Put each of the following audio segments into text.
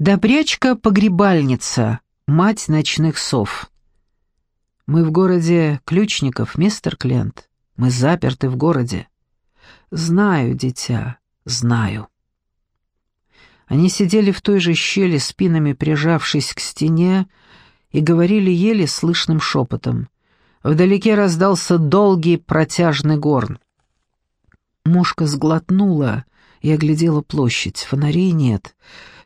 Добрячка-погребальница, мать ночных сов. Мы в городе Ключников, мистер Клент. Мы заперты в городе. Знаю, дитя, знаю. Они сидели в той же щели, спинами прижавшись к стене, и говорили еле слышным шепотом. Вдалеке раздался долгий протяжный горн. Мушка сглотнула и оглядела площадь. Фонарей нет.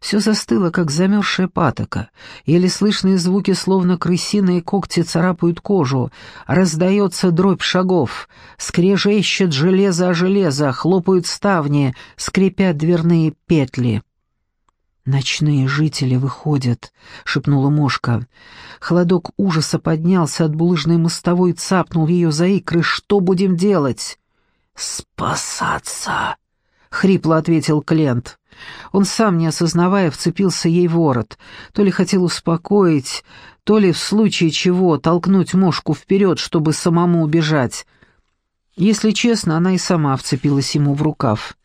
Все застыло, как замерзшая патока. Еле слышные звуки, словно крысиные когти, царапают кожу. Раздается дробь шагов. Скрежещет железо о железо, хлопают ставни, скрипят дверные петли. «Ночные жители выходят», — шепнула мошка. Холодок ужаса поднялся от булыжной мостовой цапнул ее за икры. «Что будем делать?» «Спасаться!» — хрипло ответил Клент. Он сам, не осознавая, вцепился ей в ворот. То ли хотел успокоить, то ли в случае чего толкнуть мошку вперед, чтобы самому убежать. Если честно, она и сама вцепилась ему в рукав.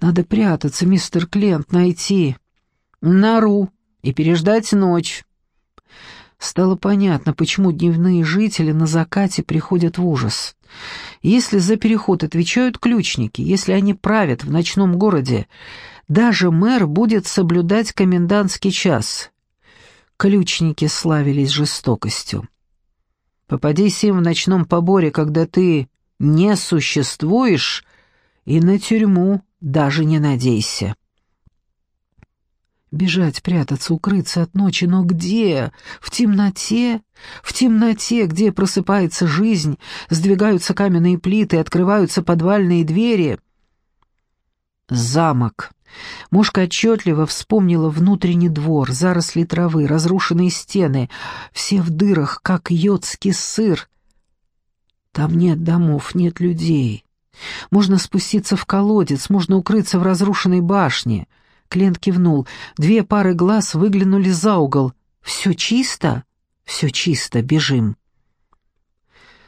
«Надо прятаться, мистер Клент, найти нору и переждать ночь». Стало понятно, почему дневные жители на закате приходят в ужас. Если за переход отвечают ключники, если они правят в ночном городе, даже мэр будет соблюдать комендантский час. Ключники славились жестокостью. Попадись им в ночном поборе, когда ты не существуешь, и на тюрьму даже не надейся. Бежать, прятаться, укрыться от ночи, но где? В темноте? В темноте, где просыпается жизнь, сдвигаются каменные плиты, открываются подвальные двери. Замок. Мушка отчетливо вспомнила внутренний двор, заросли травы, разрушенные стены, все в дырах, как йодский сыр. Там нет домов, нет людей. Можно спуститься в колодец, можно укрыться в разрушенной башне — Клент кивнул. Две пары глаз выглянули за угол. «Все чисто?» «Все чисто, бежим».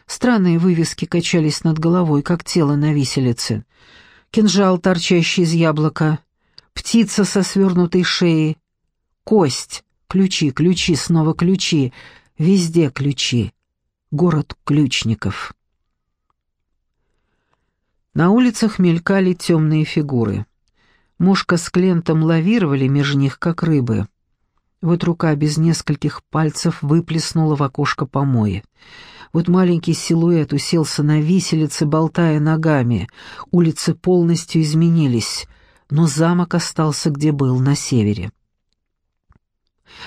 Странные вывески качались над головой, как тело на виселице. Кинжал, торчащий из яблока, птица со свернутой шеей, кость, ключи, ключи, снова ключи, везде ключи. Город ключников. На улицах мелькали темные фигуры. Мушка с Клентом лавировали между них, как рыбы. Вот рука без нескольких пальцев выплеснула в окошко помои. Вот маленький силуэт уселся на виселице, болтая ногами. Улицы полностью изменились, но замок остался где был, на севере.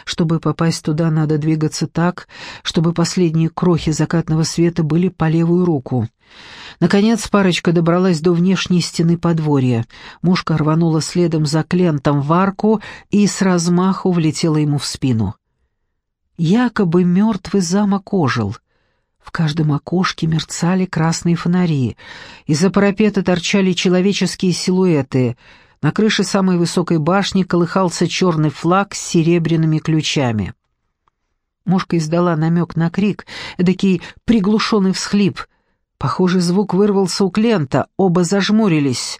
Чтобы попасть туда, надо двигаться так, чтобы последние крохи закатного света были по левую руку. Наконец парочка добралась до внешней стены подворья. Мушка рванула следом за Клентом в арку и с размаху влетела ему в спину. Якобы мертвый замок ожил. В каждом окошке мерцали красные фонари. Из-за парапета торчали человеческие силуэты — на крыше самой высокой башни колыхался черный флаг с серебряными ключами. Мушка издала намек на крик, эдакий приглушенный всхлип. Похожий звук вырвался у Клента, оба зажмурились.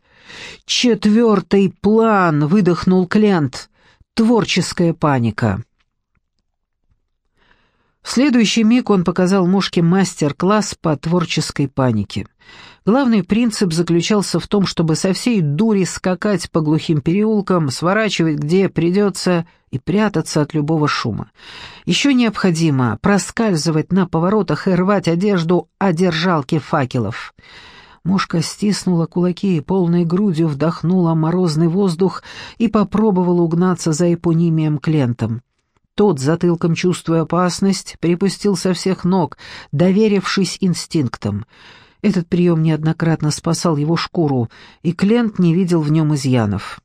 «Четвертый план!» — выдохнул Клент. «Творческая паника». В следующий миг он показал Мушке мастер-класс по творческой панике. Главный принцип заключался в том, чтобы со всей дури скакать по глухим переулкам, сворачивать где придется и прятаться от любого шума. Еще необходимо проскальзывать на поворотах и рвать одежду о держалке факелов. Мушка стиснула кулаки и полной грудью вдохнула морозный воздух и попробовала угнаться за эпонимием Клентом. Тот, затылком чувствуя опасность, припустил со всех ног, доверившись инстинктам — этот прием неоднократно спасал его шкуру, и Клент не видел в нем изъянов.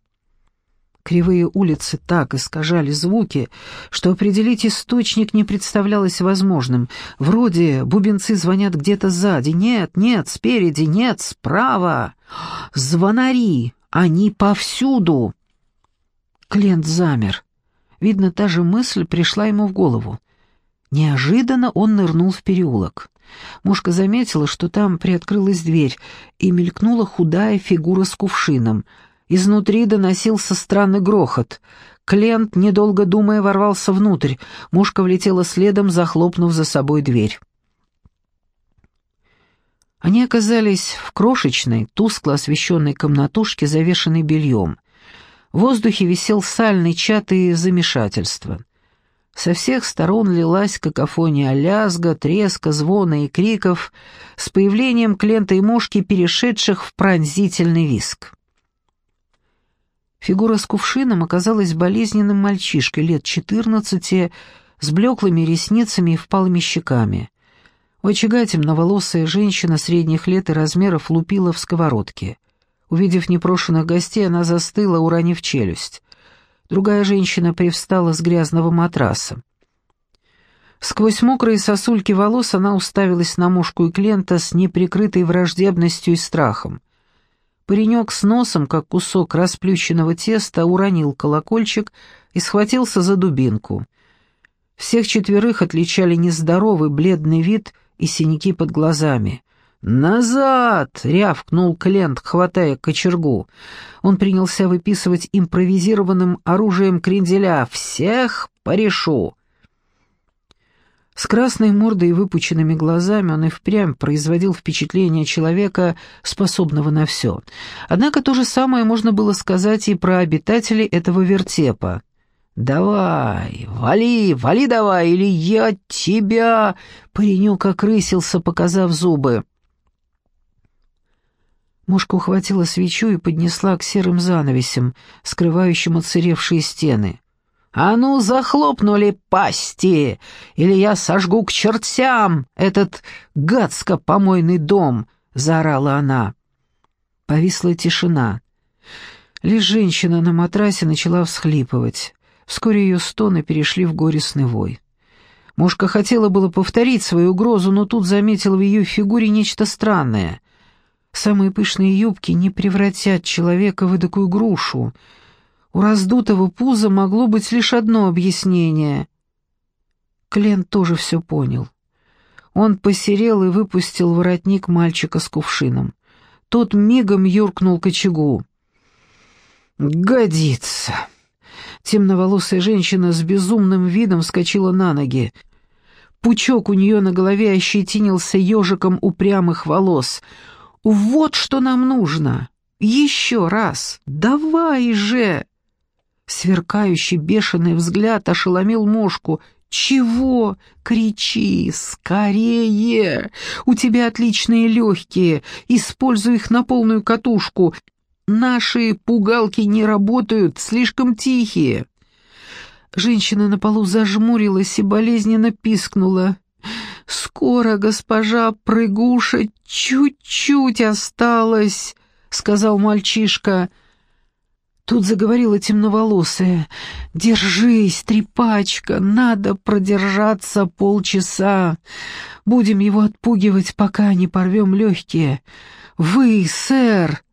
Кривые улицы так искажали звуки, что определить источник не представлялось возможным. Вроде бубенцы звонят где-то сзади. Нет, нет, спереди, нет, справа. Звонари, они повсюду. Клент замер. Видно, та же мысль пришла ему в голову. Неожиданно он нырнул в переулок. Мушка заметила, что там приоткрылась дверь, и мелькнула худая фигура с кувшином. Изнутри доносился странный грохот. Клент, недолго думая, ворвался внутрь. Мушка влетела следом, захлопнув за собой дверь. Они оказались в крошечной, тускло освещенной комнатушке, завешенной бельем. В воздухе висел сальный чат и замешательство. Со всех сторон лилась какофония лязга, треска, звона и криков, с появлением Клента и Мошки, перешедших в пронзительный виск. Фигура с кувшином оказалась болезненным мальчишкой лет четырнадцати, с блеклыми ресницами и впалыми щеками. Очага темноволосая женщина средних лет и размеров лупила в сковородке. Увидев непрошенных гостей, она застыла, уронив челюсть. Другая женщина привстала с грязного матраса. Сквозь мокрые сосульки волос она уставилась на мушку и клиента с неприкрытой враждебностью и страхом. Паренек с носом, как кусок расплющенного теста, уронил колокольчик и схватился за дубинку. Всех четверых отличали нездоровый бледный вид и синяки под глазами. «Назад!» — рявкнул Клент, хватая кочергу. Он принялся выписывать импровизированным оружием кренделя. «Всех порешу!» С красной мордой и выпученными глазами он и впрямь производил впечатление человека, способного на все. Однако то же самое можно было сказать и про обитателей этого вертепа. «Давай, вали, вали давай, или я тебя...» Паренек окрысился, показав зубы. Мушка ухватила свечу и поднесла к серым занавесям, скрывающим отсыревшие стены. «А ну, захлопнули пасти, или я сожгу к чертям этот гадско-помойный дом!» — заорала она. Повисла тишина. Лишь женщина на матрасе начала всхлипывать. Вскоре ее стоны перешли в горестный вой. Мушка хотела было повторить свою угрозу, но тут заметила в ее фигуре нечто странное. Самые пышные юбки не превратят человека в такую грушу. У раздутого пуза могло быть лишь одно объяснение. Клен тоже все понял. Он посерел и выпустил воротник мальчика с кувшином. Тот мигом юркнул к очагу. «Годится!» Темноволосая женщина с безумным видом вскочила на ноги. Пучок у нее на голове ощетинился ежиком упрямых волос. «Вот что нам нужно! Еще раз! Давай же!» Сверкающий бешеный взгляд ошеломил мошку. «Чего? Кричи! Скорее! У тебя отличные легкие! Используй их на полную катушку! Наши пугалки не работают, слишком тихие». Женщина на полу зажмурилась и болезненно пискнула. «Скоро, госпожа прыгуша, чуть-чуть осталось», — сказал мальчишка. Тут заговорила темноволосая. «Держись, трепачка, надо продержаться полчаса. Будем его отпугивать, пока не порвем легкие. Вы, сэр!»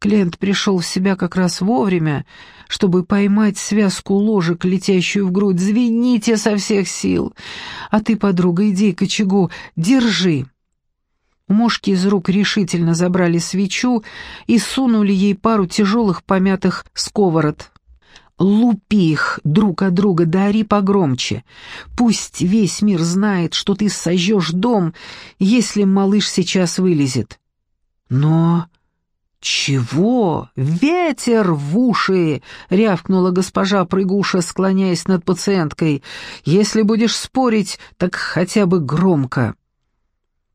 Клиент пришел в себя как раз вовремя, чтобы поймать связку ложек, летящую в грудь. «Звените со всех сил! А ты, подруга, иди к очагу, держи!» У мошки из рук решительно забрали свечу и сунули ей пару тяжелых помятых сковород. «Лупи их друг от друга, дари погромче. Пусть весь мир знает, что ты сожжешь дом, если малыш сейчас вылезет». «Но...» «Чего? Ветер в уши!» — рявкнула госпожа Прыгуша, склоняясь над пациенткой. «Если будешь спорить, так хотя бы громко».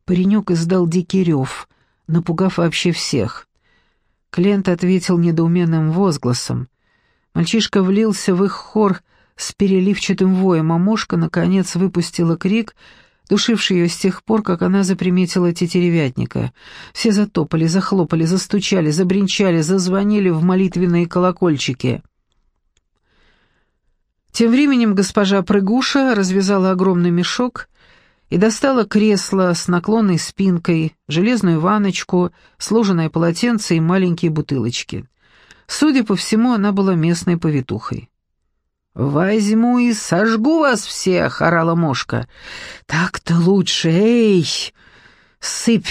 Паренек издал дикий рев, напугав вообще всех. Клент ответил недоуменным возгласом. Мальчишка влился в их хор с переливчатым воем, а мошка, наконец, выпустила крик — душивший ее с тех пор, как она заприметила тетеревятника. Все затопали, захлопали, застучали, забринчали, зазвонили в молитвенные колокольчики. Тем временем госпожа Прыгуша развязала огромный мешок и достала кресло с наклонной спинкой, железную ваночку, сложенное полотенце и маленькие бутылочки. Судя по всему, она была местной повитухой. «Возьму и сожгу вас всех!» — орала мошка. «Так-то лучше, эй! Сыпь!»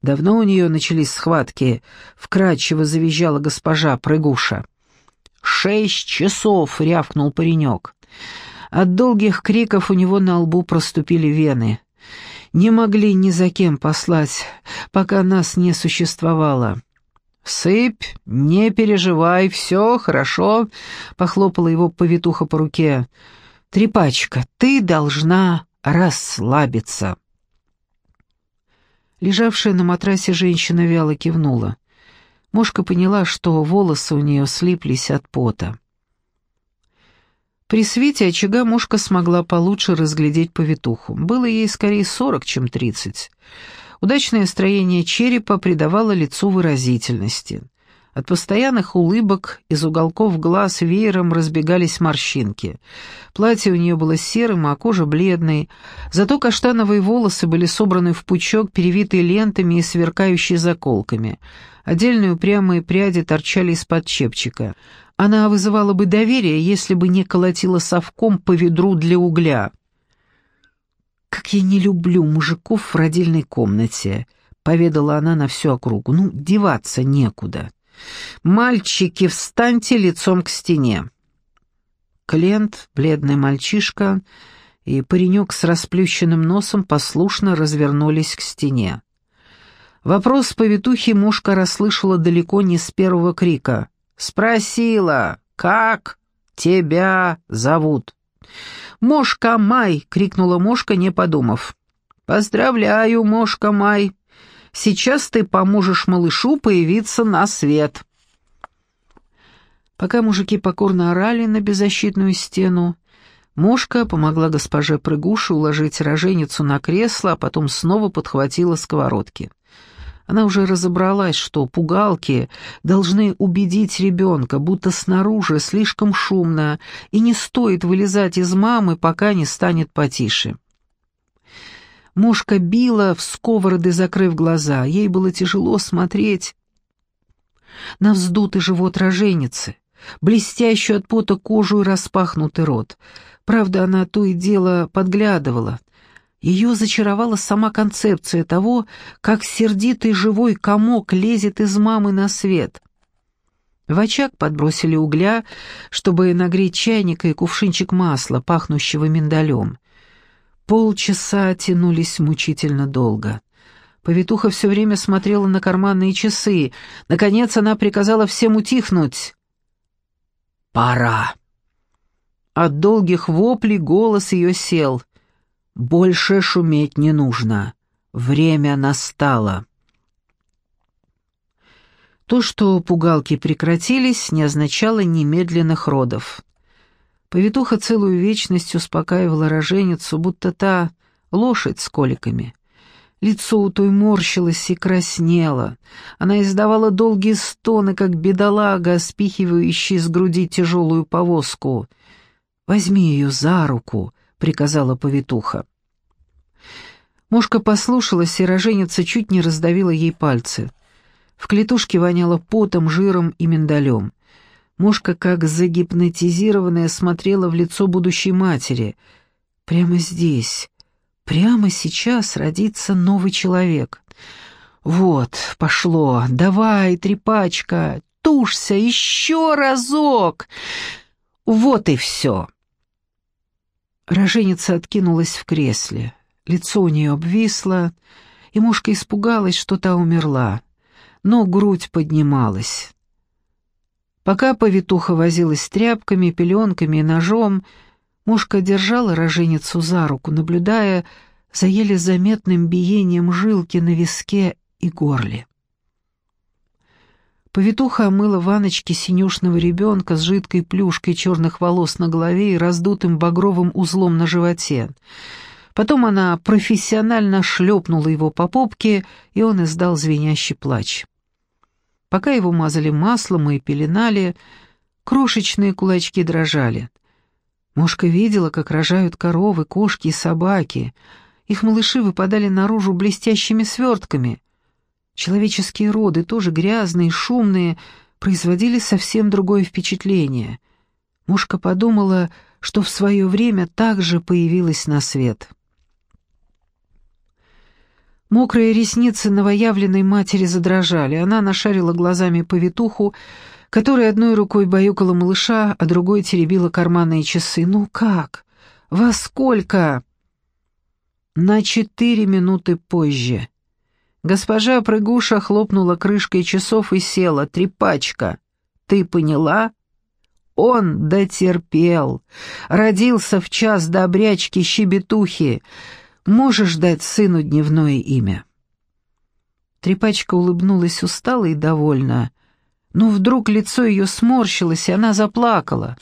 Давно у нее начались схватки, вкрадчиво завизжала госпожа Прыгуша. «Шесть часов!» — рявкнул паренек. От долгих криков у него на лбу проступили вены. Не могли ни за кем послать, пока нас не существовало. «Сыпь, не переживай, все хорошо», — похлопала его повитуха по руке. «Трепачка, ты должна расслабиться». Лежавшая на матрасе женщина вяло кивнула. Мошка поняла, что волосы у нее слиплись от пота. При свете очага мушка смогла получше разглядеть повитуху. Было ей скорее сорок, чем тридцать. Удачное строение черепа придавало лицу выразительности. От постоянных улыбок из уголков глаз веером разбегались морщинки. Платье у нее было серым, а кожа бледной. Зато каштановые волосы были собраны в пучок, перевитые лентами и сверкающие заколками. Отдельные упрямые пряди торчали из-под чепчика. Она вызывала бы доверие, если бы не колотила совком по ведру для угля. «Как я не люблю мужиков в родильной комнате», — поведала она на всю округу. «Ну, деваться некуда. Мальчики, встаньте лицом к стене». Клент, бледный мальчишка и паренек с расплющенным носом послушно развернулись к стене. Вопрос повитухи мушка расслышала далеко не с первого крика. Спросила, как тебя зовут? «Мошка Май!» — крикнула Мошка, не подумав. «Поздравляю, Мошка Май! Сейчас ты поможешь малышу появиться на свет!» Пока мужики покорно орали на беззащитную стену, Мошка помогла госпоже Прыгуши уложить роженицу на кресло, а потом снова подхватила сковородки. Она уже разобралась, что пугалки должны убедить ребенка, будто снаружи слишком шумно, и не стоит вылезать из мамы, пока не станет потише. Мушка била в сковороды, закрыв глаза. Ей было тяжело смотреть на вздутый живот роженицы, блестящую от пота кожу и распахнутый рот. Правда, она то и дело подглядывала, ее зачаровала сама концепция того, как сердитый живой комок лезет из мамы на свет. В очаг подбросили угля, чтобы нагреть чайник и кувшинчик масла, пахнущего миндалем. Полчаса тянулись мучительно долго. Повитуха все время смотрела на карманные часы. Наконец она приказала всем утихнуть. «Пора!» От долгих воплей голос ее сел — больше шуметь не нужно. Время настало. То, что пугалки прекратились, не означало немедленных родов. Повитуха целую вечность успокаивала роженицу, будто та лошадь с коликами. Лицо у той морщилось и краснело. Она издавала долгие стоны, как бедолага, спихивающий с груди тяжелую повозку. «Возьми ее за руку», — приказала повитуха. Мушка послушалась, и роженица чуть не раздавила ей пальцы. В клетушке воняло потом, жиром и миндалем. Мушка, как загипнотизированная, смотрела в лицо будущей матери. Прямо здесь, прямо сейчас родится новый человек. Вот, пошло, давай, трепачка, тушься еще разок. Вот и все. Роженица откинулась в кресле. Лицо у нее обвисло, и мушка испугалась, что та умерла, но грудь поднималась. Пока повитуха возилась с тряпками, пеленками и ножом, мушка держала роженицу за руку, наблюдая за еле заметным биением жилки на виске и горле. Повитуха омыла ваночки синюшного ребенка с жидкой плюшкой черных волос на голове и раздутым багровым узлом на животе. Потом она профессионально шлепнула его по попке, и он издал звенящий плач. Пока его мазали маслом и пеленали, крошечные кулачки дрожали. Мошка видела, как рожают коровы, кошки и собаки. Их малыши выпадали наружу блестящими свертками — Человеческие роды, тоже грязные, шумные, производили совсем другое впечатление. Мушка подумала, что в свое время также появилась на свет. Мокрые ресницы новоявленной матери задрожали. Она нашарила глазами повитуху, которая одной рукой баюкала малыша, а другой теребила карманные часы. «Ну как? Во сколько?» На четыре минуты позже. Госпожа Прыгуша хлопнула крышкой часов и села. «Трепачка, ты поняла?» Он дотерпел. Родился в час добрячки-щебетухи. Можешь дать сыну дневное имя?» Трепачка улыбнулась устало и довольно, но вдруг лицо ее сморщилось, и она заплакала.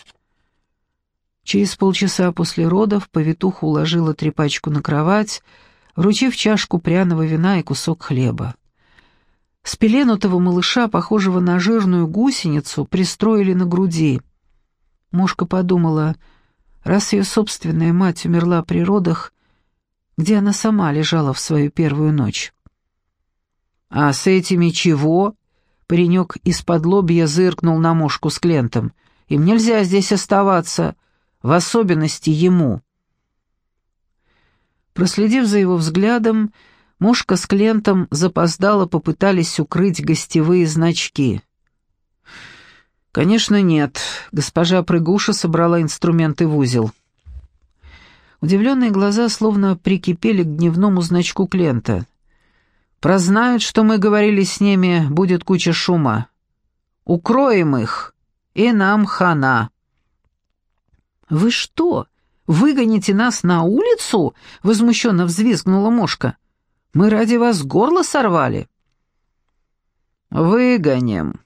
Через полчаса после родов повитуха уложила трепачку на кровать, вручив чашку пряного вина и кусок хлеба. Спеленутого малыша, похожего на жирную гусеницу, пристроили на груди. Мушка подумала, раз ее собственная мать умерла при родах, где она сама лежала в свою первую ночь. «А с этими чего?» Паренек из-под лобья зыркнул на мушку с Клентом. «Им нельзя здесь оставаться, в особенности ему». Проследив за его взглядом, мушка с Клентом запоздало попытались укрыть гостевые значки. «Конечно, нет». Госпожа Прыгуша собрала инструменты в узел. Удивленные глаза словно прикипели к дневному значку Клента. «Прознают, что мы говорили с ними, будет куча шума. Укроем их, и нам хана». «Вы что, выгоните нас на улицу?» — возмущенно взвизгнула мошка. «Мы ради вас горло сорвали». «Выгоним»,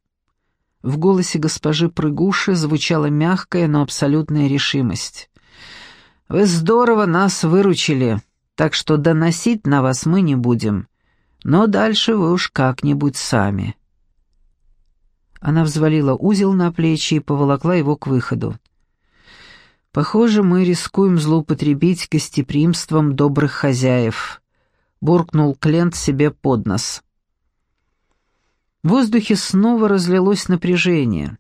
в голосе госпожи Прыгуши звучала мягкая, но абсолютная решимость. «Вы здорово нас выручили, так что доносить на вас мы не будем, но дальше вы уж как-нибудь сами». Она взвалила узел на плечи и поволокла его к выходу. «Похоже, мы рискуем злоупотребить гостеприимством добрых хозяев», — буркнул Клент себе под нос. В воздухе снова разлилось напряжение.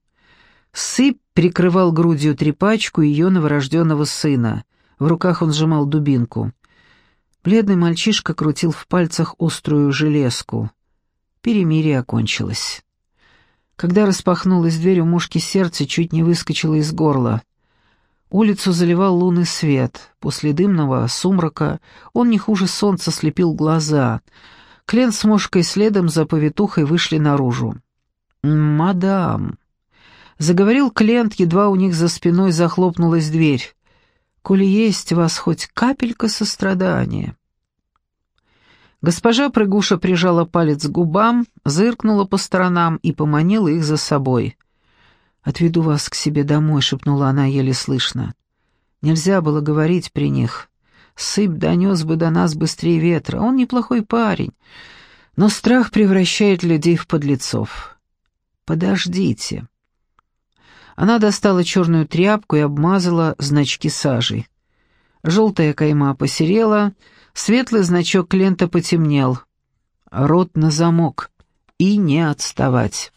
Сыпь прикрывал грудью трепачку ее новорожденного сына. В руках он сжимал дубинку. Бледный мальчишка крутил в пальцах острую железку. Перемирие окончилось. Когда распахнулась дверь, у мушки сердце чуть не выскочило из горла. Улицу заливал лунный свет. После дымного сумрака он не хуже солнца слепил глаза — Клен с мушкой следом за повитухой вышли наружу. «Мадам», — заговорил Клент, едва у них за спиной захлопнулась дверь, — «коли есть у вас хоть капелька сострадания». Госпожа Прыгуша прижала палец к губам, зыркнула по сторонам и поманила их за собой. «Отведу вас к себе домой», — шепнула она еле слышно. Нельзя было говорить при них. Сыпь донес бы до нас быстрее ветра. Он неплохой парень, но страх превращает людей в подлецов. Подождите. Она достала черную тряпку и обмазала значки сажей. Желтая кайма посерела, светлый значок лента потемнел. Рот на замок и не отставать.